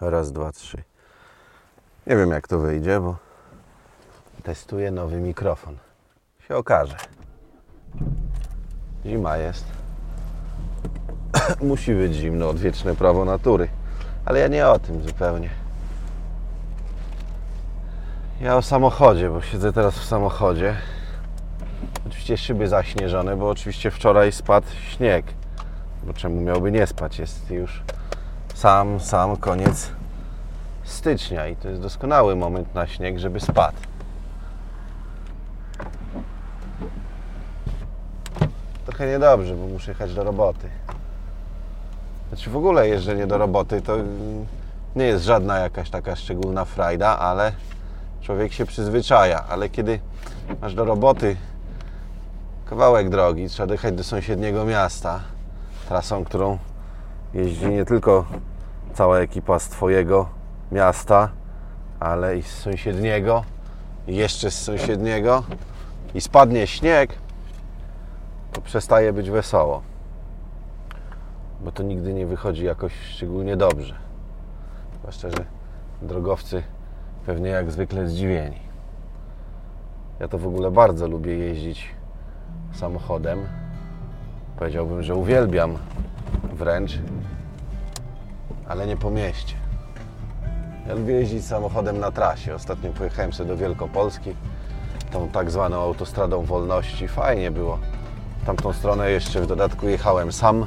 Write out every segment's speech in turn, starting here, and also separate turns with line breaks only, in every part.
Raz, dwa, trzy. Nie wiem jak to wyjdzie, bo testuję nowy mikrofon. Się okaże. Zima jest. Musi być zimno, odwieczne prawo natury. Ale ja nie o tym zupełnie. Ja o samochodzie, bo siedzę teraz w samochodzie. Oczywiście szyby zaśnieżone, bo oczywiście wczoraj spadł śnieg. Bo czemu miałby nie spać? Jest już sam, sam koniec stycznia i to jest doskonały moment na śnieg, żeby spadł. Trochę niedobrze, bo muszę jechać do roboty. Znaczy w ogóle jeżdżenie do roboty to nie jest żadna jakaś taka szczególna frajda, ale człowiek się przyzwyczaja. Ale kiedy masz do roboty kawałek drogi, trzeba dojechać do sąsiedniego miasta, trasą, którą jeździ nie tylko cała ekipa z Twojego miasta, ale i z sąsiedniego, i jeszcze z sąsiedniego, i spadnie śnieg, to przestaje być wesoło. Bo to nigdy nie wychodzi jakoś szczególnie dobrze. Zwłaszcza, że drogowcy pewnie jak zwykle zdziwieni. Ja to w ogóle bardzo lubię jeździć samochodem. Powiedziałbym, że uwielbiam wręcz, ale nie po mieście. Ja lubię jeździć samochodem na trasie. Ostatnio pojechałem sobie do Wielkopolski, tą tak zwaną autostradą wolności. Fajnie było. Tamtą stronę jeszcze w dodatku jechałem sam,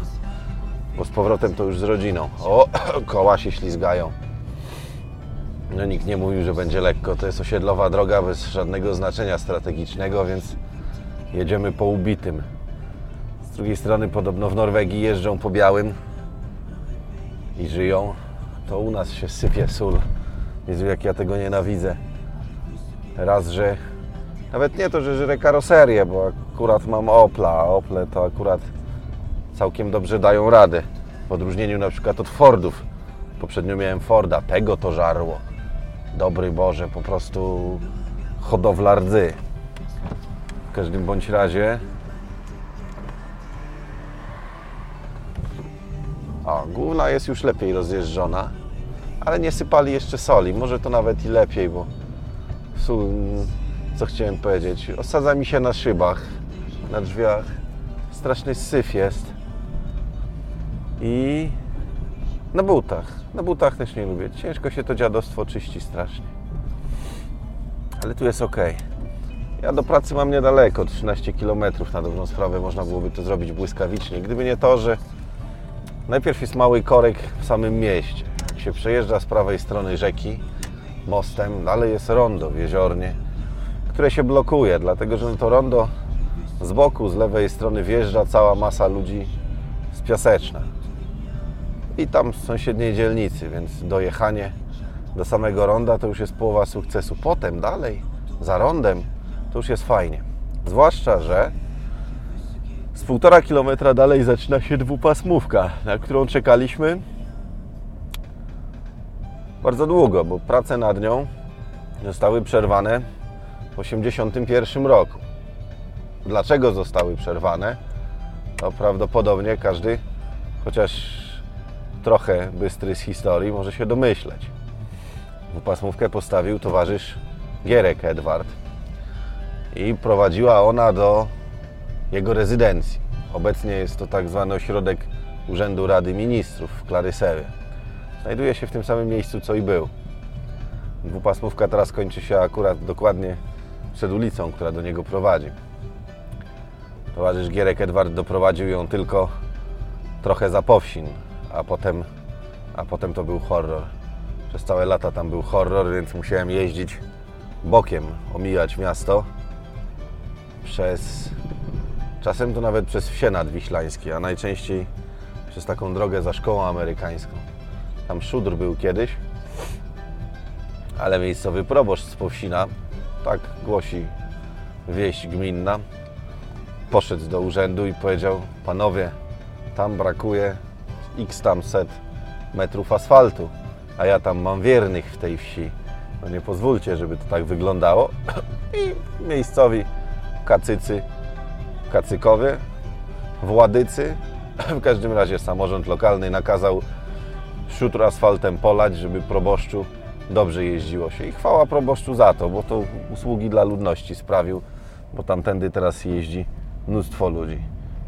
bo z powrotem to już z rodziną. O, koła się ślizgają. No nikt nie mówił, że będzie lekko. To jest osiedlowa droga bez żadnego znaczenia strategicznego, więc jedziemy po ubitym. Z drugiej strony podobno w Norwegii jeżdżą po białym i żyją. To u nas się sypie sól. Jezu, jak ja tego nienawidzę. Raz, że nawet nie to, że żrę karoserię, bo akurat mam Opla, a Ople to akurat całkiem dobrze dają radę. W odróżnieniu na przykład od Fordów. Poprzednio miałem Forda, tego to żarło. Dobry Boże, po prostu hodowla rdzy. W każdym bądź razie. Główna jest już lepiej rozjeżdżona, ale nie sypali jeszcze soli. Może to nawet i lepiej, bo sól, co chciałem powiedzieć, osadza mi się na szybach, na drzwiach. Straszny syf jest. I na butach. Na butach też nie lubię. Ciężko się to dziadostwo czyści strasznie. Ale tu jest ok. Ja do pracy mam niedaleko, 13 km na dobrą sprawę. Można byłoby to zrobić błyskawicznie. Gdyby nie to, że najpierw jest mały korek w samym mieście. Jak się przejeżdża z prawej strony rzeki mostem, dalej jest rondo w jeziornie, które się blokuje, dlatego że to rondo z boku, z lewej strony wjeżdża cała masa ludzi z Piaseczna i tam z sąsiedniej dzielnicy, więc dojechanie do samego ronda to już jest połowa sukcesu. Potem dalej, za rondem, to już jest fajnie. Zwłaszcza, że z półtora kilometra dalej zaczyna się dwupasmówka, na którą czekaliśmy bardzo długo, bo prace nad nią zostały przerwane w 1981 roku. Dlaczego zostały przerwane? To prawdopodobnie każdy, chociaż trochę bystry z historii, może się domyśleć. Dwupasmówkę postawił towarzysz Gierek Edward i prowadziła ona do jego rezydencji. Obecnie jest to tak zwany ośrodek Urzędu Rady Ministrów w Klarysewie. Znajduje się w tym samym miejscu, co i był. Dwupasmówka teraz kończy się akurat dokładnie przed ulicą, która do niego prowadzi. Towarzysz Gierek Edward doprowadził ją tylko trochę za Powsin, a potem, a potem to był horror. Przez całe lata tam był horror, więc musiałem jeździć bokiem, omijać miasto przez czasem to nawet przez wsie nadwiślańskie, a najczęściej przez taką drogę za szkołą amerykańską. Tam szudr był kiedyś, ale miejscowy proboszcz z Powsina, tak głosi wieść gminna, poszedł do urzędu i powiedział: Panowie, tam brakuje x tam set metrów asfaltu, a ja tam mam wiernych w tej wsi. No nie pozwólcie, żeby to tak wyglądało. I miejscowi kacycy, kacykowie, władycy, w każdym razie samorząd lokalny nakazał szutr asfaltem polać, żeby proboszczu dobrze jeździło się. I chwała proboszczu za to, bo to usługi dla ludności sprawił, bo tamtędy teraz jeździ mnóstwo ludzi.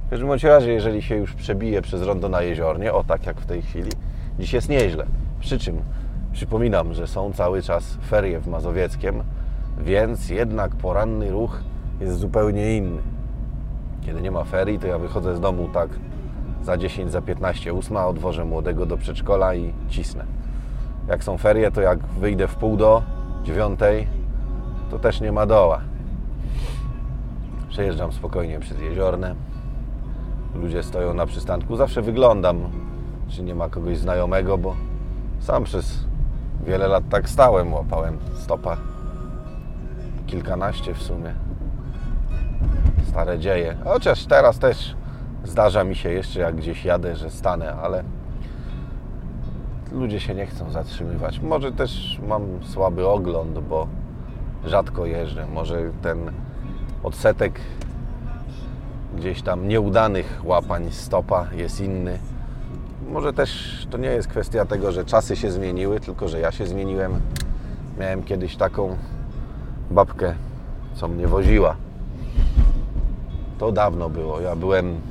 W każdym razie, jeżeli się już przebije przez rondo na jeziornie, o tak jak w tej chwili, dziś jest nieźle. Przy czym przypominam, że są cały czas ferie w Mazowieckiem, więc jednak poranny ruch jest zupełnie inny. Kiedy nie ma ferii, to ja wychodzę z domu tak za 10, za 15, 8, odwożę młodego do przedszkola i cisnę. Jak są ferie, to jak wyjdę w pół do dziewiątej, to też nie ma doła. Przejeżdżam spokojnie przez jeziorne. Ludzie stoją na przystanku. Zawsze wyglądam, czy nie ma kogoś znajomego, bo sam przez wiele lat tak stałem. Łapałem stopa. Kilkanaście w sumie. Stare dzieje. Chociaż teraz też zdarza mi się jeszcze, jak gdzieś jadę, że stanę, ale ludzie się nie chcą zatrzymywać. Może też mam słaby ogląd, bo rzadko jeżdżę. Może ten odsetek gdzieś tam nieudanych łapań stopa jest inny. Może też to nie jest kwestia tego, że czasy się zmieniły, tylko że ja się zmieniłem. Miałem kiedyś taką babkę, co mnie woziła. To dawno było. Ja byłem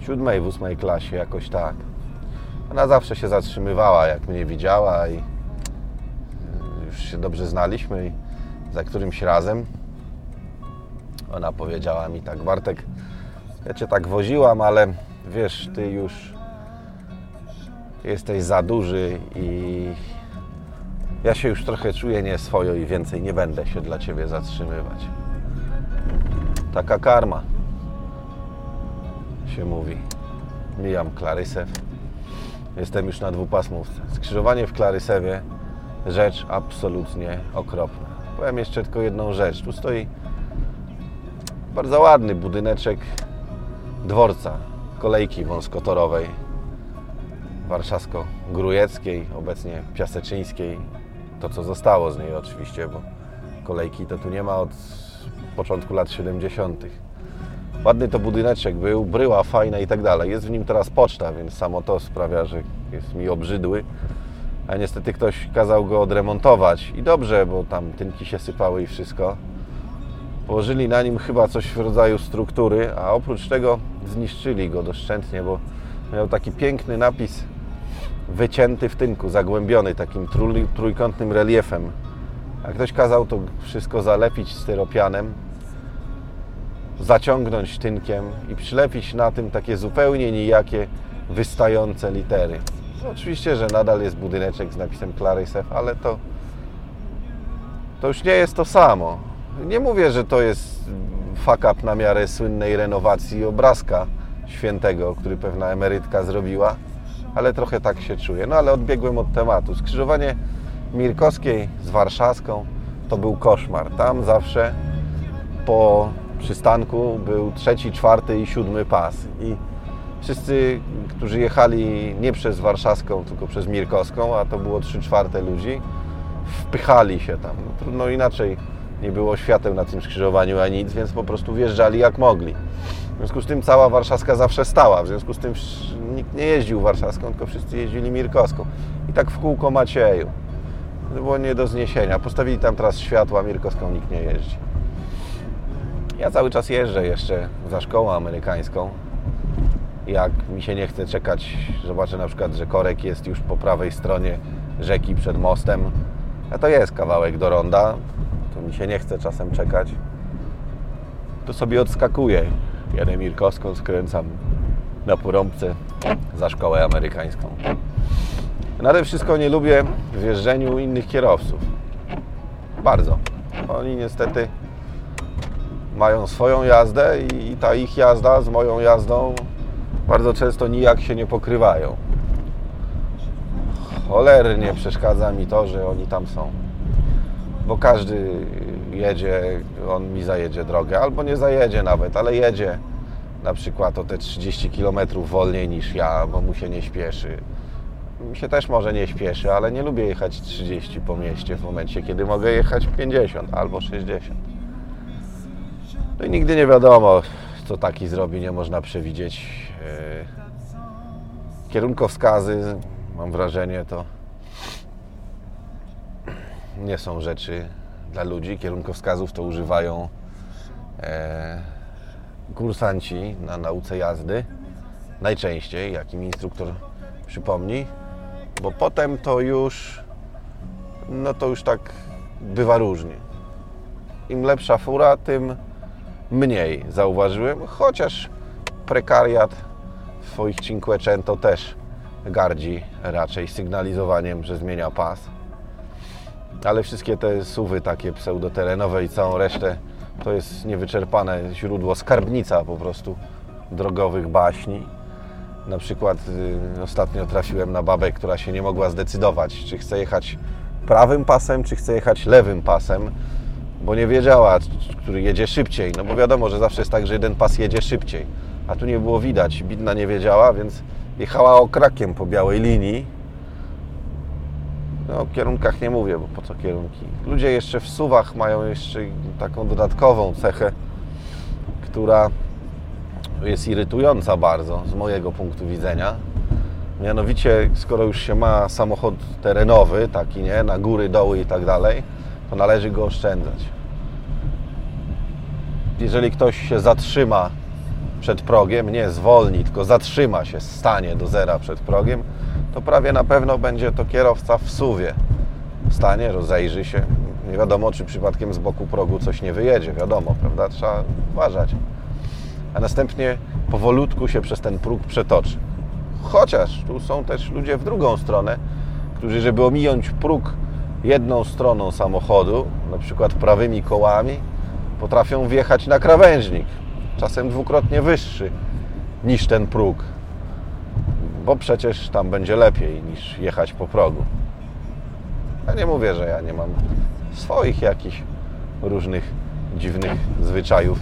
w siódmej, w ósmej klasie, jakoś tak. Ona zawsze się zatrzymywała, jak mnie widziała i y, już się dobrze znaliśmy i za którymś razem ona powiedziała mi tak, Bartek, ja Cię tak woziłam, ale wiesz, Ty już jesteś za duży i ja się już trochę czuję nieswojo i więcej nie będę się dla Ciebie zatrzymywać. Taka karma się mówi. Mijam Klarysew. Jestem już na dwupasmówce. Skrzyżowanie w Klarysewie rzecz absolutnie okropna. Powiem jeszcze tylko jedną rzecz. Tu stoi bardzo ładny budyneczek dworca kolejki wąskotorowej warszawsko-grujeckiej, obecnie piaseczyńskiej. To, co zostało z niej oczywiście, bo kolejki to tu nie ma od początku lat 70. Ładny to budyneczek był, bryła fajna i tak dalej. Jest w nim teraz poczta, więc samo to sprawia, że jest mi obrzydły. A niestety ktoś kazał go odremontować. I dobrze, bo tam tynki się sypały i wszystko. Położyli na nim chyba coś w rodzaju struktury, a oprócz tego zniszczyli go doszczętnie, bo miał taki piękny napis wycięty w tynku, zagłębiony takim trój- trójkątnym reliefem. A ktoś kazał to wszystko zalepić styropianem, zaciągnąć tynkiem i przylepić na tym takie zupełnie nijakie, wystające litery. No, oczywiście, że nadal jest budyneczek z napisem Clarysew, ale to, to już nie jest to samo. Nie mówię, że to jest fuck up na miarę słynnej renowacji obrazka świętego, który pewna emerytka zrobiła, ale trochę tak się czuję. No ale odbiegłem od tematu. Skrzyżowanie Mirkowskiej z Warszawską to był koszmar. Tam zawsze po przystanku był trzeci, czwarty i siódmy pas. I wszyscy, którzy jechali nie przez Warszawską, tylko przez Mirkowską, a to było trzy czwarte ludzi, wpychali się tam. No, trudno inaczej. Nie było świateł na tym skrzyżowaniu ani nic, więc po prostu wjeżdżali jak mogli. W związku z tym cała Warszawska zawsze stała. W związku z tym nikt nie jeździł Warszawską, tylko wszyscy jeździli Mirkowską. I tak w kółko Macieju. To było nie do zniesienia. Postawili tam teraz światła, Mirkowską nikt nie jeździ. Ja cały czas jeżdżę jeszcze za szkołą amerykańską. Jak mi się nie chce czekać, zobaczę na przykład, że korek jest już po prawej stronie rzeki przed mostem. A to jest kawałek do ronda, to mi się nie chce czasem czekać. To sobie odskakuję. Jadę Mirkowską, skręcam na porąbce za szkołę amerykańską. Nade wszystko nie lubię w jeżdżeniu innych kierowców. Bardzo. Oni niestety mają swoją jazdę i ta ich jazda z moją jazdą bardzo często nijak się nie pokrywają. cholernie przeszkadza mi to, że oni tam są. Bo każdy jedzie, on mi zajedzie drogę, albo nie zajedzie nawet, ale jedzie na przykład o te 30 km wolniej niż ja, bo mu się nie śpieszy. Mi się też może nie śpieszy, ale nie lubię jechać 30 po mieście w momencie, kiedy mogę jechać 50 albo 60. No i nigdy nie wiadomo, co taki zrobi, nie można przewidzieć. Yy, Kierunkowskazy, mam wrażenie, to nie są rzeczy dla ludzi. Kierunkowskazów to używają e, kursanci na nauce jazdy. Najczęściej, jak im instruktor przypomni, bo potem to już, no to już tak bywa różnie. Im lepsza fura, tym mniej zauważyłem, chociaż prekariat swoich Cinquecento też gardzi raczej sygnalizowaniem, że zmienia pas. Ale wszystkie te suwy takie pseudoterenowe i całą resztę to jest niewyczerpane źródło, skarbnica po prostu drogowych baśni. Na przykład y, ostatnio trafiłem na babę, która się nie mogła zdecydować, czy chce jechać prawym pasem, czy chce jechać lewym pasem, bo nie wiedziała, który jedzie szybciej. No bo wiadomo, że zawsze jest tak, że jeden pas jedzie szybciej, a tu nie było widać. Bidna nie wiedziała, więc jechała okrakiem po białej linii. No, o kierunkach nie mówię, bo po co kierunki? Ludzie jeszcze w suwach mają jeszcze taką dodatkową cechę, która jest irytująca bardzo z mojego punktu widzenia. Mianowicie, skoro już się ma samochód terenowy, taki nie, na góry, doły i tak dalej, to należy go oszczędzać. Jeżeli ktoś się zatrzyma przed progiem, nie zwolni, tylko zatrzyma się, stanie do zera przed progiem, to prawie na pewno będzie to kierowca w suwie. Stanie, rozejrzy się. Nie wiadomo, czy przypadkiem z boku progu coś nie wyjedzie. Wiadomo, prawda? Trzeba uważać. A następnie powolutku się przez ten próg przetoczy. Chociaż tu są też ludzie w drugą stronę, którzy, żeby ominąć próg jedną stroną samochodu, na przykład prawymi kołami, potrafią wjechać na krawężnik, czasem dwukrotnie wyższy niż ten próg, bo przecież tam będzie lepiej niż jechać po progu. Ja nie mówię, że ja nie mam swoich jakichś różnych dziwnych zwyczajów,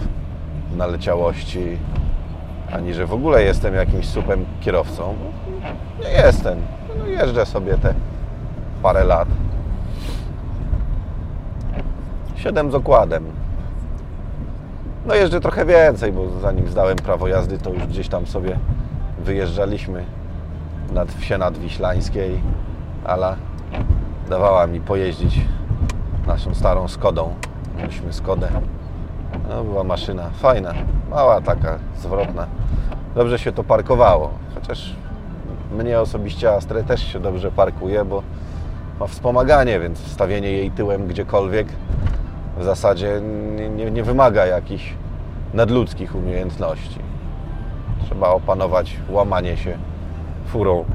naleciałości, ani że w ogóle jestem jakimś supem kierowcą. Nie jestem. No, jeżdżę sobie te parę lat. Siedem z okładem. No jeżdżę trochę więcej, bo zanim zdałem prawo jazdy, to już gdzieś tam sobie wyjeżdżaliśmy nad wsie nadwiślańskiej. Ala dawała mi pojeździć naszą starą Skodą. Mieliśmy Skodę. No, była maszyna fajna, mała taka, zwrotna. Dobrze się to parkowało, chociaż mnie osobiście Astrę też się dobrze parkuje, bo ma wspomaganie, więc wstawienie jej tyłem gdziekolwiek w zasadzie nie, nie, nie wymaga jakichś nadludzkich umiejętności. Trzeba opanować łamanie się furą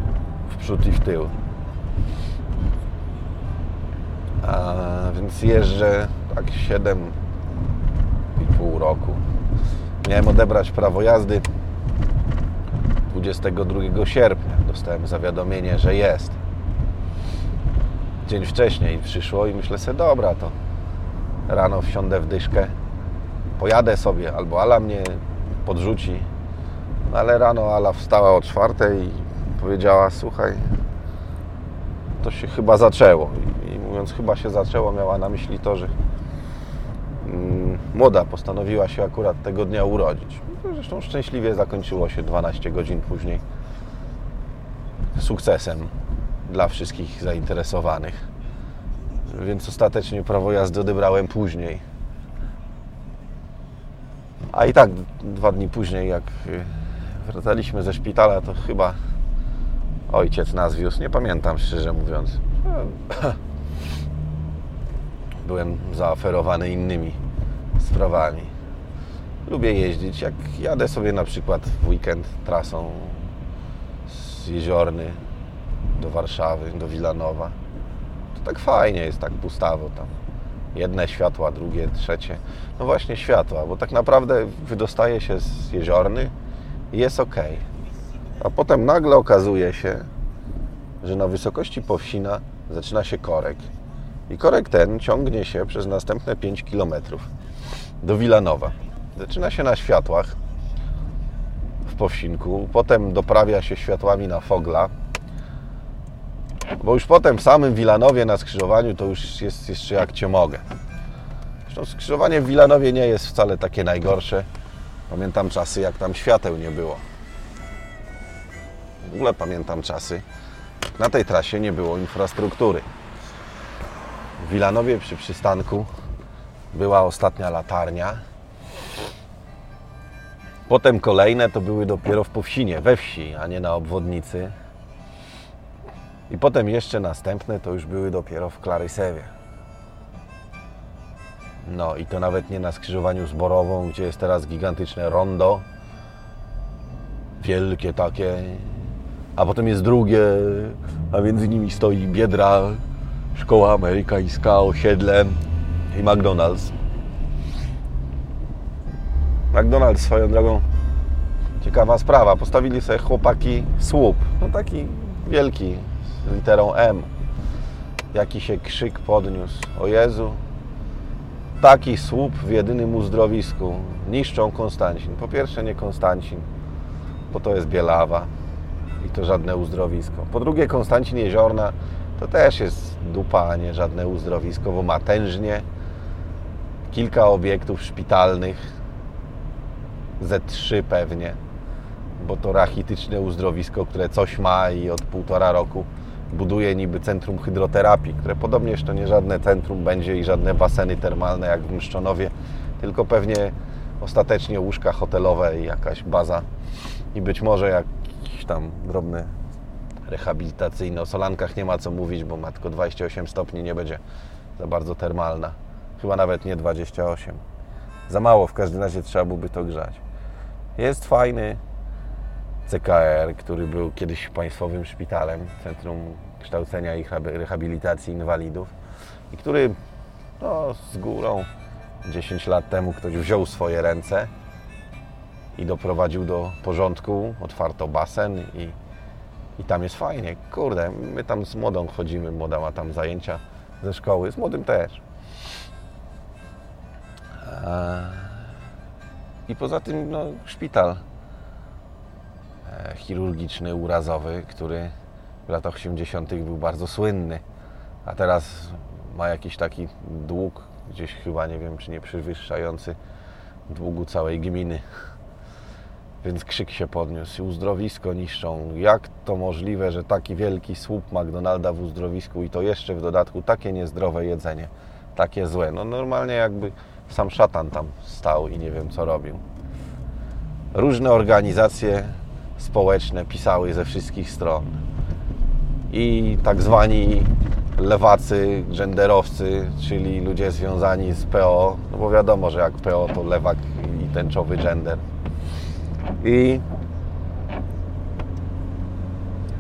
w przód i w tył. A więc jeżdżę tak 7 i pół roku. Miałem odebrać prawo jazdy 22 sierpnia. Dostałem zawiadomienie, że jest. Dzień wcześniej przyszło i myślę sobie, dobra, to rano wsiądę w dyszkę, pojadę sobie, albo Ala mnie podrzuci. No ale rano Ala wstała o czwartej i powiedziała, słuchaj, to się chyba zaczęło. I mówiąc chyba się zaczęło, miała na myśli to, że mm, młoda postanowiła się akurat tego dnia urodzić. No, Zresztą szczęśliwie zakończyło się 12 godzin później sukcesem dla wszystkich zainteresowanych. Więc ostatecznie prawo jazdy odebrałem później. A i tak dwa dni później, jak y, wracaliśmy ze szpitala, to chyba ojciec nas wiózł. Nie pamiętam szczerze mówiąc. Byłem zaoferowany innymi sprawami. Lubię jeździć. Jak jadę sobie na przykład w weekend trasą z Jeziorny do Warszawy, do Wilanowa, tak fajnie jest, tak pustawo tam. Jedne światła, drugie, trzecie. No właśnie światła, bo tak naprawdę wydostaje się z Jeziorny i jest ok. A potem nagle okazuje się, że na wysokości Powsina zaczyna się korek. I korek ten ciągnie się przez następne 5 km do Wilanowa. Zaczyna się na światłach w Powsinku, potem doprawia się światłami na Fogla, bo już potem w samym Wilanowie na skrzyżowaniu to już jest jeszcze jak cię mogę. Zresztą skrzyżowanie w Wilanowie nie jest wcale takie najgorsze. Pamiętam czasy, jak tam świateł nie było. W ogóle pamiętam czasy, na tej trasie nie było infrastruktury. W Wilanowie przy przystanku była ostatnia latarnia. Potem kolejne to były dopiero w Powsinie, we wsi, a nie na obwodnicy. I potem jeszcze następne to już były dopiero w Klarysewie. No i to nawet nie na skrzyżowaniu z Borową, gdzie jest teraz gigantyczne rondo. Wielkie takie. A potem jest drugie, a między nimi stoi Biedra, szkoła amerykańska, osiedle i McDonald's. McDonald's swoją drogą ciekawa sprawa. Postawili sobie chłopaki słup. No taki wielki, literą M. Jaki się krzyk podniósł. O Jezu, taki słup w jedynym uzdrowisku. Niszczą Konstancin. Po pierwsze nie Konstancin, bo to jest Bielawa i to żadne uzdrowisko. Po drugie Konstancin Jeziorna to też jest dupa, a nie żadne uzdrowisko, bo ma tężnie kilka obiektów szpitalnych, ze trzy pewnie, bo to rachityczne uzdrowisko, które coś ma i od półtora roku buduje niby centrum hydroterapii, które podobnież to nie żadne centrum będzie i żadne baseny termalne jak w Mszczonowie, tylko pewnie ostatecznie łóżka hotelowe i jakaś baza i być może jakieś tam drobne rehabilitacyjne. O solankach nie ma co mówić, bo ma tylko 28 stopni, nie będzie za bardzo termalna. Chyba nawet nie 28. Za mało, w każdym razie trzeba byłoby to grzać. Jest fajny CKR, który był kiedyś państwowym szpitalem, Centrum Kształcenia i Rehabilitacji Inwalidów i który no, z górą 10 lat temu ktoś wziął swoje ręce i doprowadził do porządku, otwarto basen i, i tam jest fajnie. Kurde, my tam z młodą chodzimy, młoda ma tam zajęcia ze szkoły, z młodym też. Eee, I poza tym no, szpital e, chirurgiczny, urazowy, który w latach 80. był bardzo słynny, a teraz ma jakiś taki dług, gdzieś chyba nie wiem, czy nie przewyższający długu całej gminy. Więc krzyk się podniósł. Uzdrowisko niszczą. Jak to możliwe, że taki wielki słup McDonalda w uzdrowisku i to jeszcze w dodatku takie niezdrowe jedzenie, takie złe. No normalnie jakby sam szatan tam stał i nie wiem co robił. Różne organizacje społeczne pisały ze wszystkich stron. I tak zwani lewacy, genderowcy, czyli ludzie związani z PO, no bo wiadomo, że jak PO to lewak i tęczowy gender. I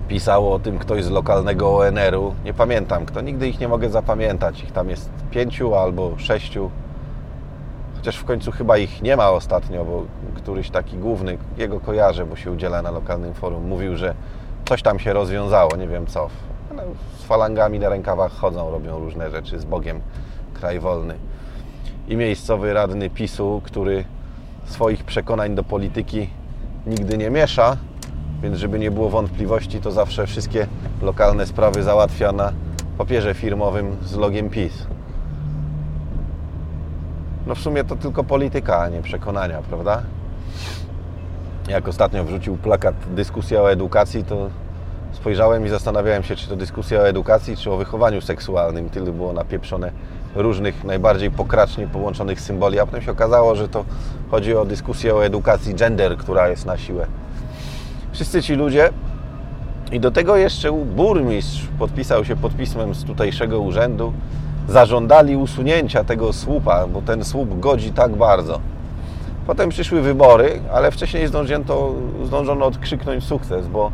pisało o tym ktoś z lokalnego ONR-u. Nie pamiętam kto, nigdy ich nie mogę zapamiętać. Ich tam jest pięciu albo sześciu. Chociaż w końcu chyba ich nie ma ostatnio, bo któryś taki główny, jego kojarzę, bo się udziela na lokalnym forum, mówił, że coś tam się rozwiązało, nie wiem co. Ale z falangami na rękawach chodzą, robią różne rzeczy, z Bogiem, kraj wolny. I miejscowy radny PiSu, który swoich przekonań do polityki nigdy nie miesza, więc żeby nie było wątpliwości, to zawsze wszystkie lokalne sprawy załatwia na papierze firmowym z logiem PiS. No w sumie to tylko polityka, a nie przekonania, prawda? Jak ostatnio wrzucił plakat dyskusja o edukacji, to spojrzałem i zastanawiałem się, czy to dyskusja o edukacji, czy o wychowaniu seksualnym. Tyle było napieprzone różnych, najbardziej pokracznie połączonych symboli, a potem się okazało, że to chodzi o dyskusję o edukacji gender, która jest na siłę. Wszyscy ci ludzie i do tego jeszcze burmistrz podpisał się pod pismem z tutejszego urzędu, zażądali usunięcia tego słupa, bo ten słup godzi tak bardzo. Potem przyszły wybory, ale wcześniej zdążono, zdążono odkrzyknąć sukces, bo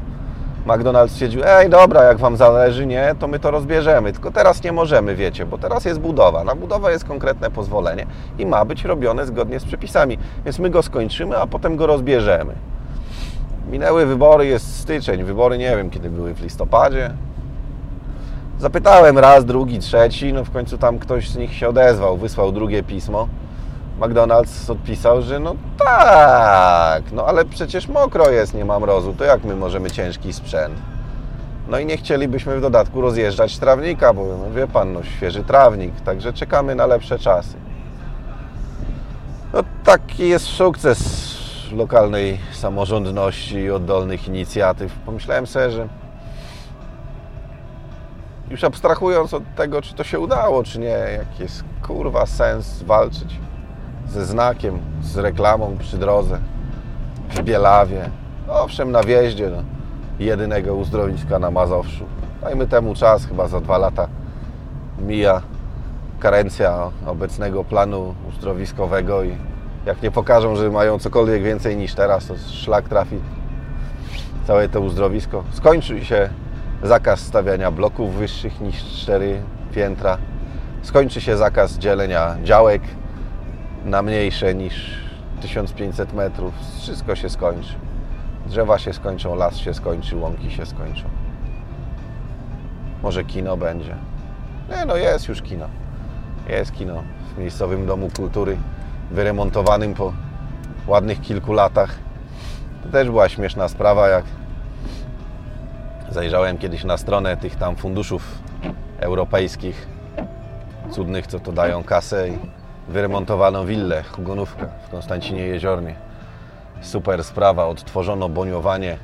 McDonald's stwierdził, ej dobra, jak Wam zależy, nie, to my to rozbierzemy, tylko teraz nie możemy, wiecie, bo teraz jest budowa. Na budowę jest konkretne pozwolenie i ma być robione zgodnie z przepisami, więc my go skończymy, a potem go rozbierzemy. Minęły wybory, jest styczeń, wybory nie wiem kiedy były, w listopadzie, Zapytałem raz, drugi, trzeci, no w końcu tam ktoś z nich się odezwał, wysłał drugie pismo. McDonald's odpisał, że no tak, no ale przecież mokro jest, nie ma mrozu, to jak my możemy ciężki sprzęt? No i nie chcielibyśmy w dodatku rozjeżdżać trawnika, bo no wie pan, no świeży trawnik, także czekamy na lepsze czasy. No taki jest sukces lokalnej samorządności i oddolnych inicjatyw. Pomyślałem sobie, że już abstrahując od tego, czy to się udało, czy nie, jaki jest kurwa sens walczyć ze znakiem, z reklamą przy drodze, w Bielawie, owszem na wjeździe do jedynego uzdrowiska na Mazowszu. Dajmy temu czas, chyba za dwa lata mija karencja obecnego planu uzdrowiskowego i jak nie pokażą, że mają cokolwiek więcej niż teraz, to szlak trafi całe to uzdrowisko. Skończy się zakaz stawiania bloków wyższych niż 4 piętra. Skończy się zakaz dzielenia działek na mniejsze niż 1500 metrów. Wszystko się skończy. Drzewa się skończą, las się skończy, łąki się skończą. Może kino będzie. Nie no, jest już kino. Jest kino w miejscowym domu kultury, wyremontowanym po ładnych kilku latach. To też była śmieszna sprawa, jak zajrzałem kiedyś na stronę tych tam funduszów europejskich, cudnych, co to dają kasę i wyremontowano willę Hugonówka w Konstancinie Jeziornie. Super sprawa, odtworzono boniowanie,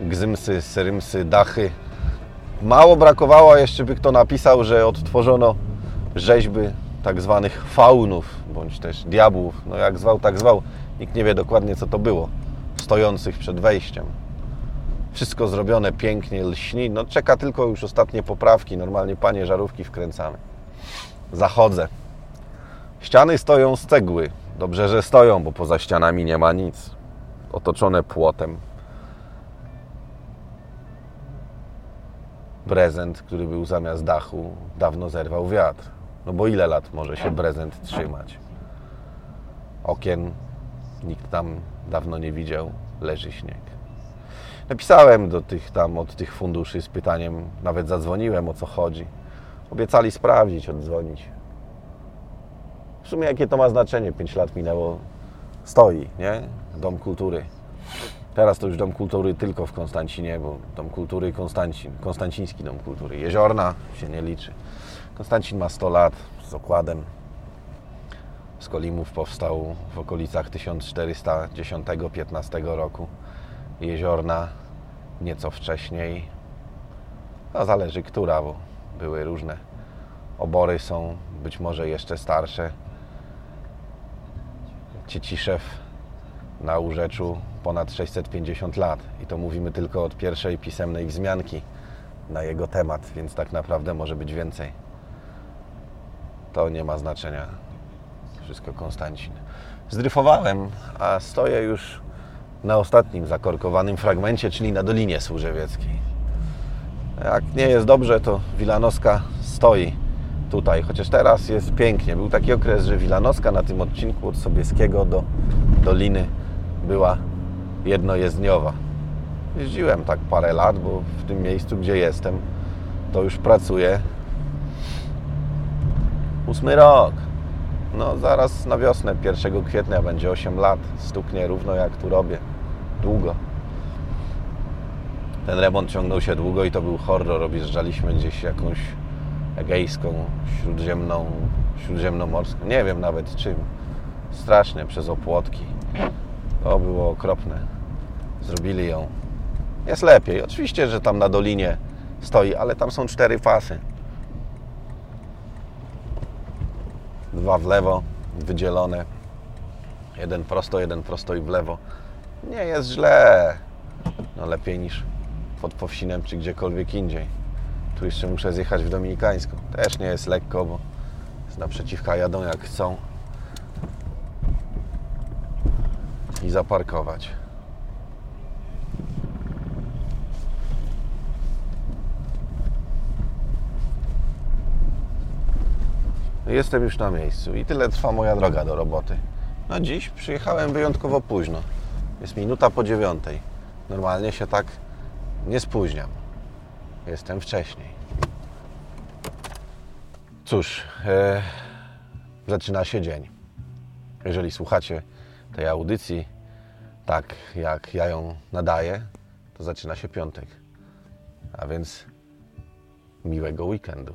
gzymsy, syrymsy, dachy. Mało brakowało jeszcze by kto napisał, że odtworzono rzeźby tak zwanych faunów, bądź też diabłów, no jak zwał, tak zwał. Nikt nie wie dokładnie co to było, stojących przed wejściem. Wszystko zrobione pięknie, lśni. No czeka tylko już ostatnie poprawki. Normalnie panie żarówki wkręcamy. Zachodzę. Ściany stoją z cegły. Dobrze, że stoją, bo poza ścianami nie ma nic. Otoczone płotem. Prezent, który był zamiast dachu, dawno zerwał wiatr. No bo ile lat może się prezent trzymać? Okien nikt tam dawno nie widział, leży śnieg. Napisałem do tych tam od tych funduszy z pytaniem, nawet zadzwoniłem o co chodzi. Obiecali sprawdzić, oddzwonić. W sumie jakie to ma znaczenie? 5 lat minęło, stoi, nie? Dom Kultury. Teraz to już Dom Kultury tylko w Konstancinie, bo Dom Kultury Konstancin, Konstanciński Dom Kultury. Jeziorna się nie liczy. Konstancin ma 100 lat z okładem. Z Kolimów powstał w okolicach 1410-15 roku. Jeziorna nieco wcześniej. No zależy która, bo były różne. Obory są być może jeszcze starsze. Cieciszew na Urzeczu ponad 650 lat i to mówimy tylko od pierwszej pisemnej wzmianki na jego temat, więc tak naprawdę może być więcej. To nie ma znaczenia. Wszystko Konstancin. Zdryfowałem, a stoję już na ostatnim zakorkowanym fragmencie, czyli na Dolinie Służewieckiej. Jak nie jest dobrze, to Wilanowska stoi tutaj, chociaż teraz jest pięknie. Był taki okres, że Wilanowska na tym odcinku od Sobieskiego do Doliny była jednojezdniowa. Jeździłem tak parę lat, bo w tym miejscu, gdzie jestem, to już pracuję. Ósmy rok. No zaraz na wiosnę, 1 kwietnia będzie 8 lat. Stuknie równo jak tu robię. Długo. Ten remont ciągnął się długo i to był horror. Objeżdżaliśmy gdzieś jakąś egejską, śródziemną, śródziemnomorską, nie wiem nawet czym. Strasznie, przez opłotki. To było okropne. Zrobili ją. Jest lepiej. Oczywiście, że tam na dolinie stoi, ale tam są cztery pasy. Dwa w lewo, wydzielone. Jeden prosto, jeden prosto i w lewo. Nie jest źle. No lepiej niż pod Powsinem czy gdziekolwiek indziej. Tu jeszcze muszę zjechać w Dominikańską. Też nie jest lekko, bo z naprzeciwka jadą jak chcą. I zaparkować. Jestem już na miejscu i tyle trwa moja droga do roboty. No dziś przyjechałem wyjątkowo późno. Jest minuta po dziewiątej. Normalnie się tak nie spóźniam. Jestem wcześniej. Cóż, e, zaczyna się dzień. Jeżeli słuchacie tej audycji tak, jak ja ją nadaję, to zaczyna się piątek. A więc miłego weekendu.